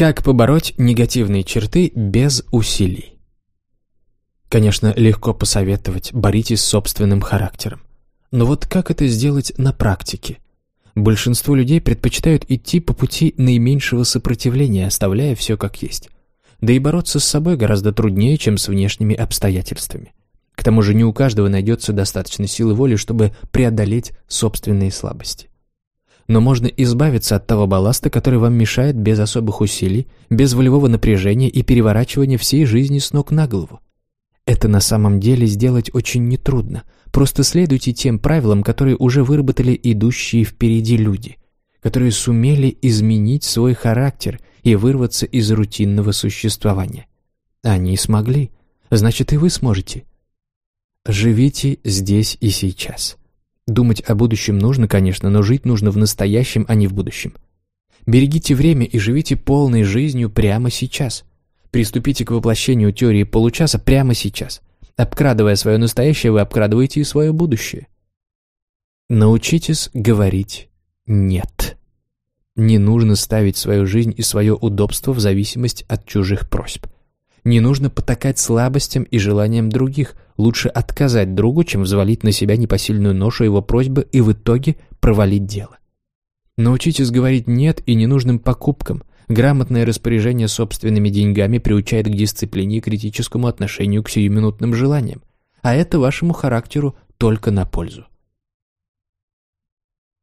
Как побороть негативные черты без усилий? Конечно, легко посоветовать, боритесь с собственным характером. Но вот как это сделать на практике? Большинство людей предпочитают идти по пути наименьшего сопротивления, оставляя все как есть. Да и бороться с собой гораздо труднее, чем с внешними обстоятельствами. К тому же не у каждого найдется достаточно силы воли, чтобы преодолеть собственные слабости. Но можно избавиться от того балласта, который вам мешает без особых усилий, без волевого напряжения и переворачивания всей жизни с ног на голову. Это на самом деле сделать очень нетрудно. Просто следуйте тем правилам, которые уже выработали идущие впереди люди, которые сумели изменить свой характер и вырваться из рутинного существования. Они смогли, значит и вы сможете. Живите здесь и сейчас. Думать о будущем нужно, конечно, но жить нужно в настоящем, а не в будущем. Берегите время и живите полной жизнью прямо сейчас. Приступите к воплощению теории получаса прямо сейчас. Обкрадывая свое настоящее, вы обкрадываете и свое будущее. Научитесь говорить «нет». Не нужно ставить свою жизнь и свое удобство в зависимость от чужих просьб. Не нужно потакать слабостям и желаниям других. Лучше отказать другу, чем взвалить на себя непосильную ношу его просьбы и в итоге провалить дело. Научитесь говорить «нет» и ненужным покупкам. Грамотное распоряжение собственными деньгами приучает к дисциплине и критическому отношению к сиюминутным желаниям. А это вашему характеру только на пользу.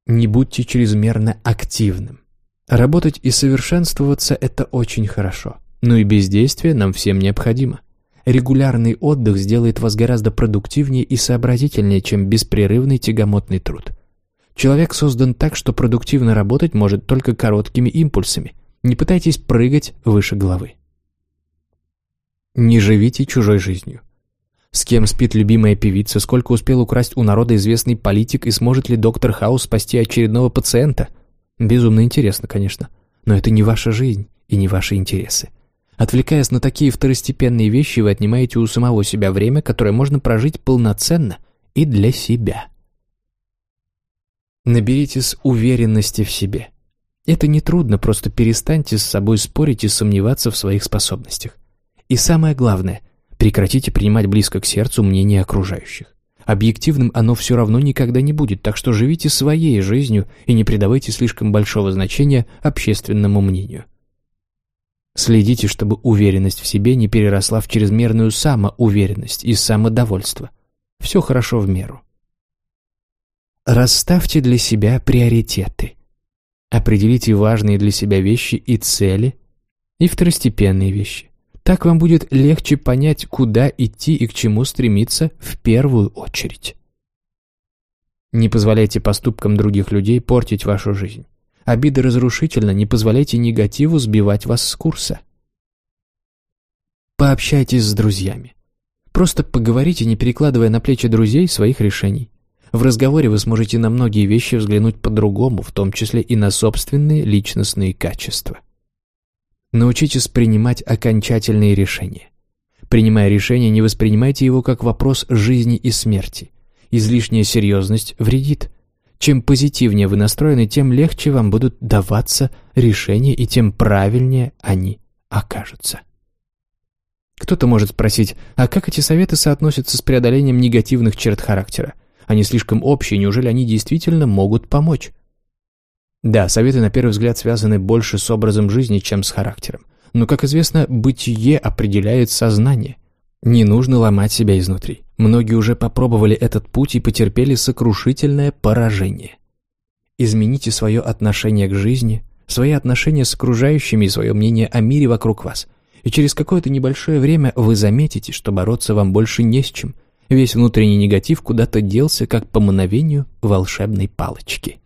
Не будьте чрезмерно активным. Работать и совершенствоваться – это очень хорошо. Но и бездействие нам всем необходимо. Регулярный отдых сделает вас гораздо продуктивнее и сообразительнее, чем беспрерывный тягомотный труд. Человек создан так, что продуктивно работать может только короткими импульсами. Не пытайтесь прыгать выше головы. Не живите чужой жизнью. С кем спит любимая певица, сколько успел украсть у народа известный политик и сможет ли доктор Хаус спасти очередного пациента? Безумно интересно, конечно, но это не ваша жизнь и не ваши интересы. Отвлекаясь на такие второстепенные вещи, вы отнимаете у самого себя время, которое можно прожить полноценно и для себя. Наберитесь уверенности в себе. Это нетрудно, просто перестаньте с собой спорить и сомневаться в своих способностях. И самое главное, прекратите принимать близко к сердцу мнение окружающих. Объективным оно все равно никогда не будет, так что живите своей жизнью и не придавайте слишком большого значения общественному мнению. Следите, чтобы уверенность в себе не переросла в чрезмерную самоуверенность и самодовольство. Все хорошо в меру. Расставьте для себя приоритеты. Определите важные для себя вещи и цели, и второстепенные вещи. Так вам будет легче понять, куда идти и к чему стремиться в первую очередь. Не позволяйте поступкам других людей портить вашу жизнь. Обида разрушительна, не позволяйте негативу сбивать вас с курса. Пообщайтесь с друзьями. Просто поговорите, не перекладывая на плечи друзей своих решений. В разговоре вы сможете на многие вещи взглянуть по-другому, в том числе и на собственные личностные качества. Научитесь принимать окончательные решения. Принимая решение, не воспринимайте его как вопрос жизни и смерти. Излишняя серьезность вредит. Чем позитивнее вы настроены, тем легче вам будут даваться решения и тем правильнее они окажутся. Кто-то может спросить, а как эти советы соотносятся с преодолением негативных черт характера? Они слишком общие, неужели они действительно могут помочь? Да, советы на первый взгляд связаны больше с образом жизни, чем с характером. Но, как известно, бытие определяет сознание – не нужно ломать себя изнутри. Многие уже попробовали этот путь и потерпели сокрушительное поражение. Измените свое отношение к жизни, свои отношения с окружающими и свое мнение о мире вокруг вас. И через какое-то небольшое время вы заметите, что бороться вам больше не с чем. Весь внутренний негатив куда-то делся, как по мановению волшебной палочки.